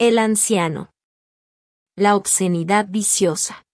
El anciano. La obscenidad viciosa.